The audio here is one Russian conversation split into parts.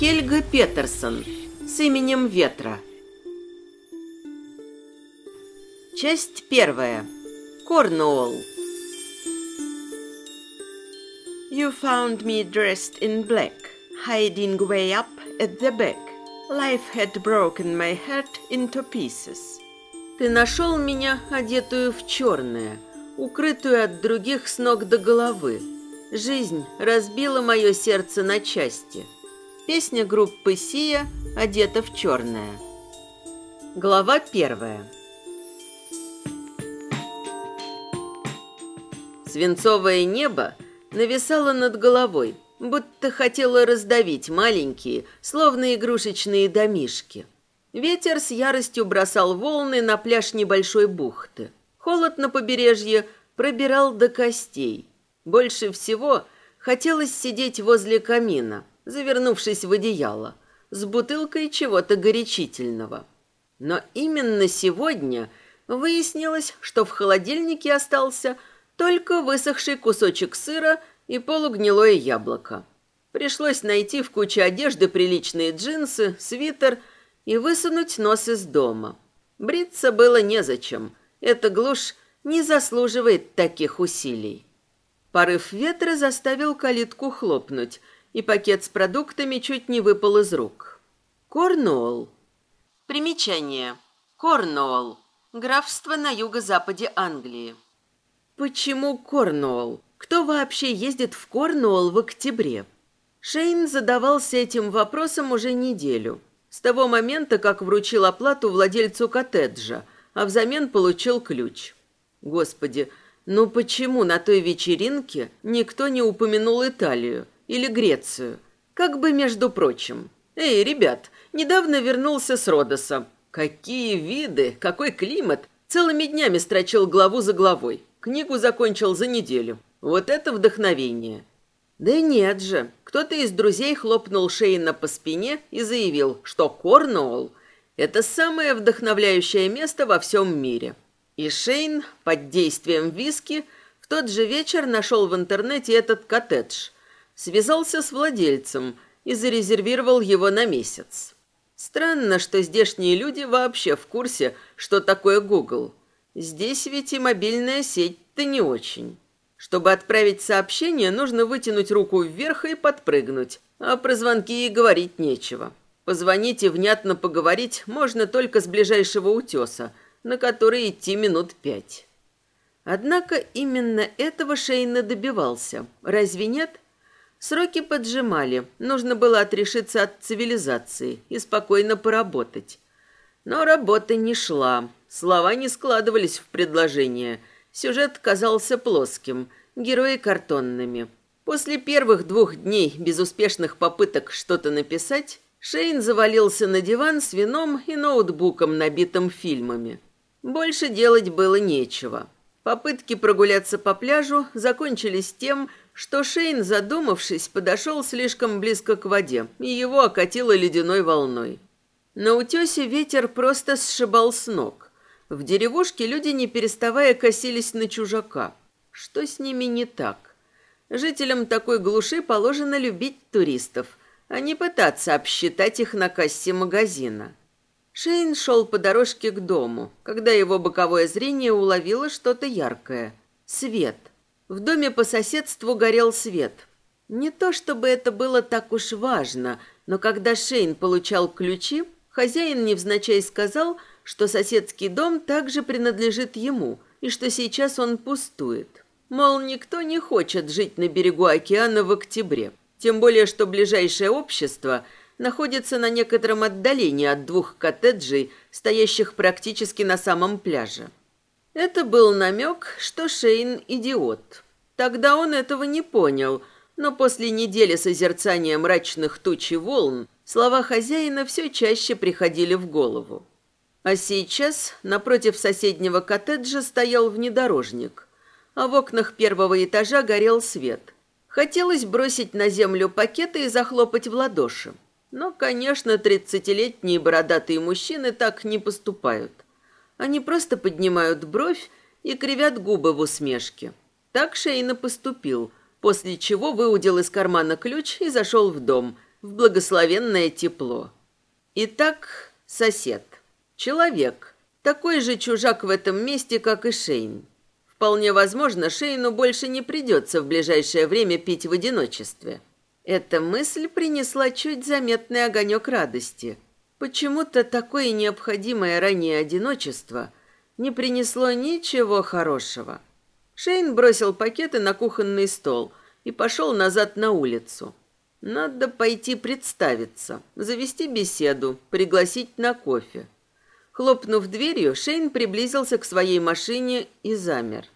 Хельга Петерсон с именем Ветра. Часть первая. Корнуолл. You found me dressed in black, hiding way up at the back. Life had broken my heart into pieces. Ты нашел меня, одетую в черное, укрытую от других с ног до головы. Жизнь разбила мое сердце на части. Песня группы «Сия» одета в черное. Глава первая. Свинцовое небо нависало над головой, будто хотело раздавить маленькие, словно игрушечные домишки. Ветер с яростью бросал волны на пляж небольшой бухты. Холод на побережье пробирал до костей. Больше всего хотелось сидеть возле камина, завернувшись в одеяло, с бутылкой чего-то горячительного. Но именно сегодня выяснилось, что в холодильнике остался только высохший кусочек сыра и полугнилое яблоко. Пришлось найти в куче одежды приличные джинсы, свитер и высунуть нос из дома. Бриться было незачем. Эта глушь не заслуживает таких усилий. Порыв ветра заставил калитку хлопнуть, и пакет с продуктами чуть не выпал из рук. Корнуолл. Примечание. Корнуолл. Графство на юго-западе Англии. Почему Корнуолл? Кто вообще ездит в Корнуолл в октябре? Шейн задавался этим вопросом уже неделю. С того момента, как вручил оплату владельцу коттеджа, а взамен получил ключ. Господи, ну почему на той вечеринке никто не упомянул Италию или Грецию? Как бы между прочим. Эй, ребят, недавно вернулся с Родоса. Какие виды, какой климат. Целыми днями строчил главу за главой. Книгу закончил за неделю. Вот это вдохновение. Да нет же. Кто-то из друзей хлопнул Шейна по спине и заявил, что Корнуолл – это самое вдохновляющее место во всем мире. И Шейн под действием виски в тот же вечер нашел в интернете этот коттедж, связался с владельцем и зарезервировал его на месяц. Странно, что здешние люди вообще в курсе, что такое Google. Здесь ведь и мобильная сеть-то не очень. Чтобы отправить сообщение, нужно вытянуть руку вверх и подпрыгнуть, а про звонки и говорить нечего. Позвонить и внятно поговорить можно только с ближайшего утеса, на который идти минут пять. Однако именно этого Шейна добивался. Разве нет? Сроки поджимали, нужно было отрешиться от цивилизации и спокойно поработать. Но работа не шла, слова не складывались в предложения, сюжет казался плоским, герои картонными. После первых двух дней безуспешных попыток что-то написать, Шейн завалился на диван с вином и ноутбуком, набитым фильмами. Больше делать было нечего. Попытки прогуляться по пляжу закончились тем, что Шейн, задумавшись, подошел слишком близко к воде, и его окатило ледяной волной. На утесе ветер просто сшибал с ног. В деревушке люди, не переставая, косились на чужака. Что с ними не так? Жителям такой глуши положено любить туристов, а не пытаться обсчитать их на кассе магазина. Шейн шел по дорожке к дому, когда его боковое зрение уловило что-то яркое. Свет. В доме по соседству горел свет. Не то чтобы это было так уж важно, но когда Шейн получал ключи, Хозяин невзначай сказал, что соседский дом также принадлежит ему и что сейчас он пустует. Мол, никто не хочет жить на берегу океана в октябре. Тем более, что ближайшее общество находится на некотором отдалении от двух коттеджей, стоящих практически на самом пляже. Это был намек, что Шейн идиот. Тогда он этого не понял, но после недели созерцания мрачных туч и волн Слова хозяина все чаще приходили в голову. А сейчас напротив соседнего коттеджа стоял внедорожник, а в окнах первого этажа горел свет. Хотелось бросить на землю пакеты и захлопать в ладоши. Но, конечно, тридцатилетние бородатые мужчины так не поступают. Они просто поднимают бровь и кривят губы в усмешке. Так Шейна поступил, после чего выудил из кармана ключ и зашел в дом – в благословенное тепло. Итак, сосед. Человек. Такой же чужак в этом месте, как и Шейн. Вполне возможно, Шейну больше не придется в ближайшее время пить в одиночестве. Эта мысль принесла чуть заметный огонек радости. Почему-то такое необходимое ранее одиночество не принесло ничего хорошего. Шейн бросил пакеты на кухонный стол и пошел назад на улицу. Надо пойти представиться, завести беседу, пригласить на кофе. Хлопнув дверью, Шейн приблизился к своей машине и замер.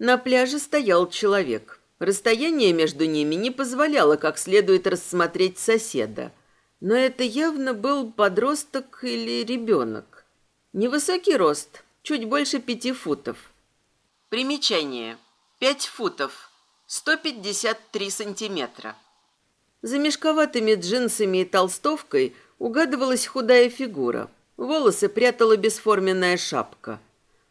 На пляже стоял человек. Расстояние между ними не позволяло как следует рассмотреть соседа. Но это явно был подросток или ребенок. Невысокий рост, чуть больше пяти футов. Примечание. Пять футов. 153 сантиметра. За мешковатыми джинсами и толстовкой угадывалась худая фигура. Волосы прятала бесформенная шапка.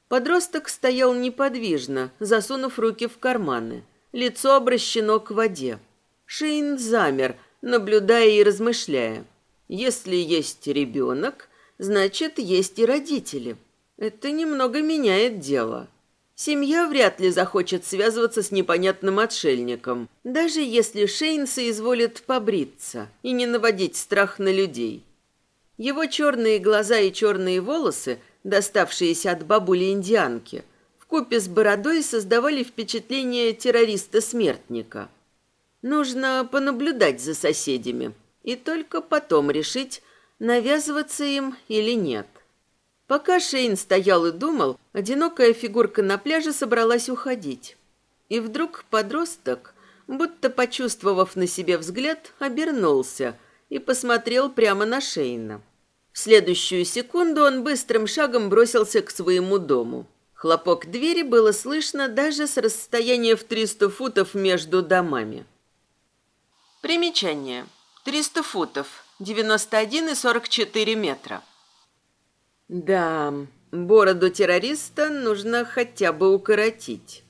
Подросток стоял неподвижно, засунув руки в карманы – лицо обращено к воде. Шейн замер, наблюдая и размышляя. Если есть ребенок, значит, есть и родители. Это немного меняет дело. Семья вряд ли захочет связываться с непонятным отшельником, даже если Шейн соизволит побриться и не наводить страх на людей. Его черные глаза и черные волосы, доставшиеся от бабули-индианки – вкупе с бородой создавали впечатление террориста-смертника. Нужно понаблюдать за соседями и только потом решить, навязываться им или нет. Пока Шейн стоял и думал, одинокая фигурка на пляже собралась уходить. И вдруг подросток, будто почувствовав на себе взгляд, обернулся и посмотрел прямо на Шейна. В следующую секунду он быстрым шагом бросился к своему дому. Хлопок двери было слышно даже с расстояния в 300 футов между домами. Примечание. 300 футов. 91,44 метра. Да, бороду террориста нужно хотя бы укоротить.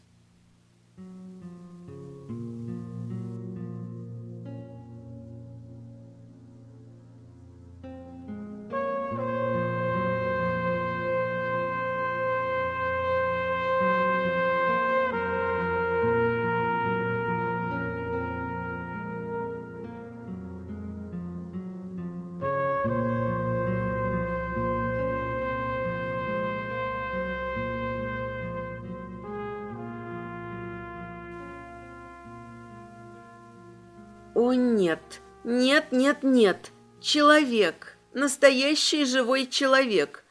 О, нет, нет, нет, нет. Человек. Настоящий живой человек.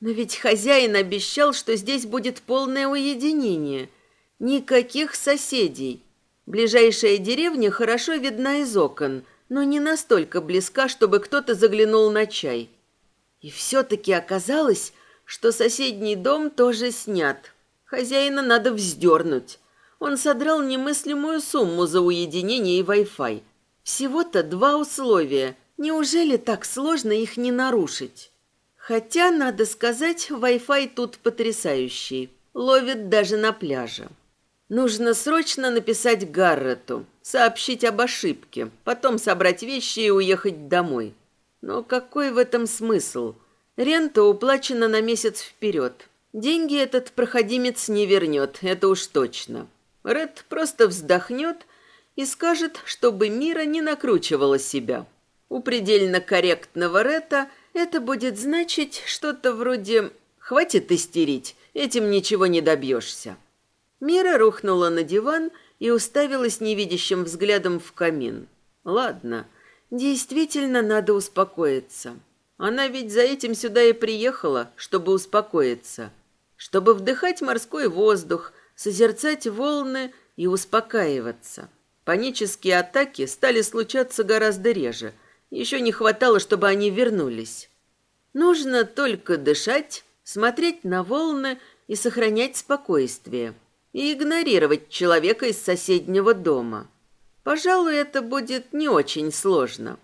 Но ведь хозяин обещал, что здесь будет полное уединение. Никаких соседей. Ближайшая деревня хорошо видна из окон, но не настолько близка, чтобы кто-то заглянул на чай. И все-таки оказалось, что соседний дом тоже снят. Хозяина надо вздернуть. Он содрал немыслимую сумму за уединение и Wi-Fi. Всего-то два условия. Неужели так сложно их не нарушить? Хотя, надо сказать, Wi-Fi тут потрясающий. Ловит даже на пляже. Нужно срочно написать Гаррету, сообщить об ошибке, потом собрать вещи и уехать домой. Но какой в этом смысл? Рента уплачена на месяц вперед. Деньги этот проходимец не вернет, это уж точно. Ред просто вздохнет и скажет, чтобы Мира не накручивала себя. У предельно корректного Рета это будет значить что-то вроде «хватит истерить, этим ничего не добьешься». Мира рухнула на диван и уставилась невидящим взглядом в камин. «Ладно, действительно надо успокоиться. Она ведь за этим сюда и приехала, чтобы успокоиться, чтобы вдыхать морской воздух, созерцать волны и успокаиваться. Панические атаки стали случаться гораздо реже. Еще не хватало, чтобы они вернулись. Нужно только дышать, смотреть на волны и сохранять спокойствие. И игнорировать человека из соседнего дома. Пожалуй, это будет не очень сложно.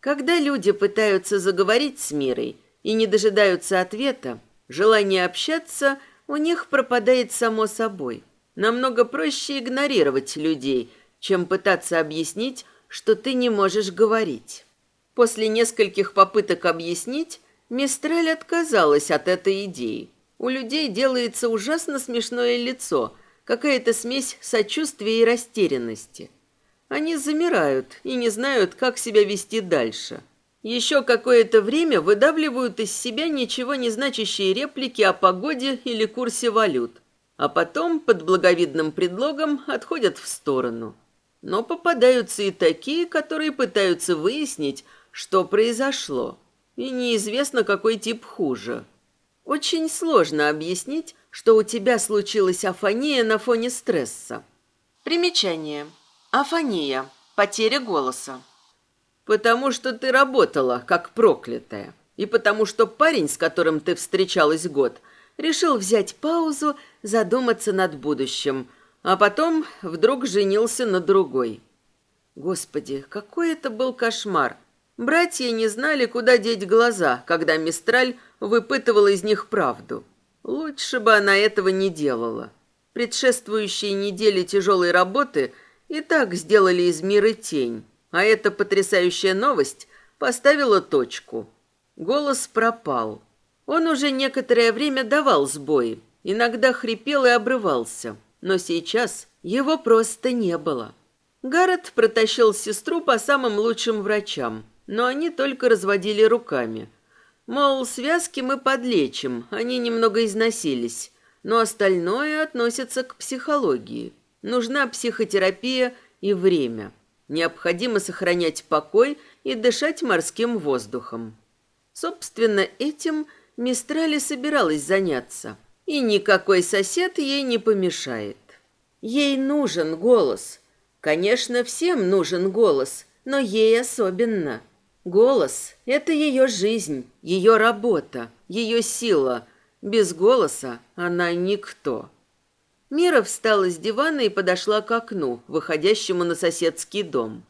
Когда люди пытаются заговорить с мирой и не дожидаются ответа, желание общаться – у них пропадает само собой. Намного проще игнорировать людей, чем пытаться объяснить, что ты не можешь говорить. После нескольких попыток объяснить, Мистраль отказалась от этой идеи. У людей делается ужасно смешное лицо, какая-то смесь сочувствия и растерянности. Они замирают и не знают, как себя вести дальше. Еще какое-то время выдавливают из себя ничего не значащие реплики о погоде или курсе валют, а потом под благовидным предлогом отходят в сторону. Но попадаются и такие, которые пытаются выяснить, что произошло, и неизвестно, какой тип хуже. Очень сложно объяснить, что у тебя случилась афония на фоне стресса. Примечание. Афония. Потеря голоса. Потому что ты работала, как проклятая. И потому что парень, с которым ты встречалась год, решил взять паузу, задуматься над будущим, а потом вдруг женился на другой. Господи, какой это был кошмар! Братья не знали, куда деть глаза, когда Мистраль выпытывала из них правду. Лучше бы она этого не делала. Предшествующие недели тяжелой работы и так сделали из мира тень, а эта потрясающая новость поставила точку. Голос пропал. Он уже некоторое время давал сбои, иногда хрипел и обрывался, но сейчас его просто не было. Гаррет протащил сестру по самым лучшим врачам – но они только разводили руками. Мол, связки мы подлечим, они немного износились, но остальное относится к психологии. Нужна психотерапия и время. Необходимо сохранять покой и дышать морским воздухом. Собственно, этим Мистрали собиралась заняться, и никакой сосед ей не помешает. Ей нужен голос. Конечно, всем нужен голос, но ей особенно – Голос — это ее жизнь, ее работа, ее сила. Без голоса она никто. Мира встала с дивана и подошла к окну, выходящему на соседский дом.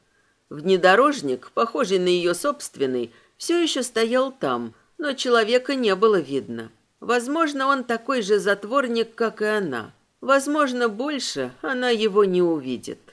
Внедорожник, похожий на ее собственный, все еще стоял там, но человека не было видно. Возможно, он такой же затворник, как и она. Возможно, больше она его не увидит.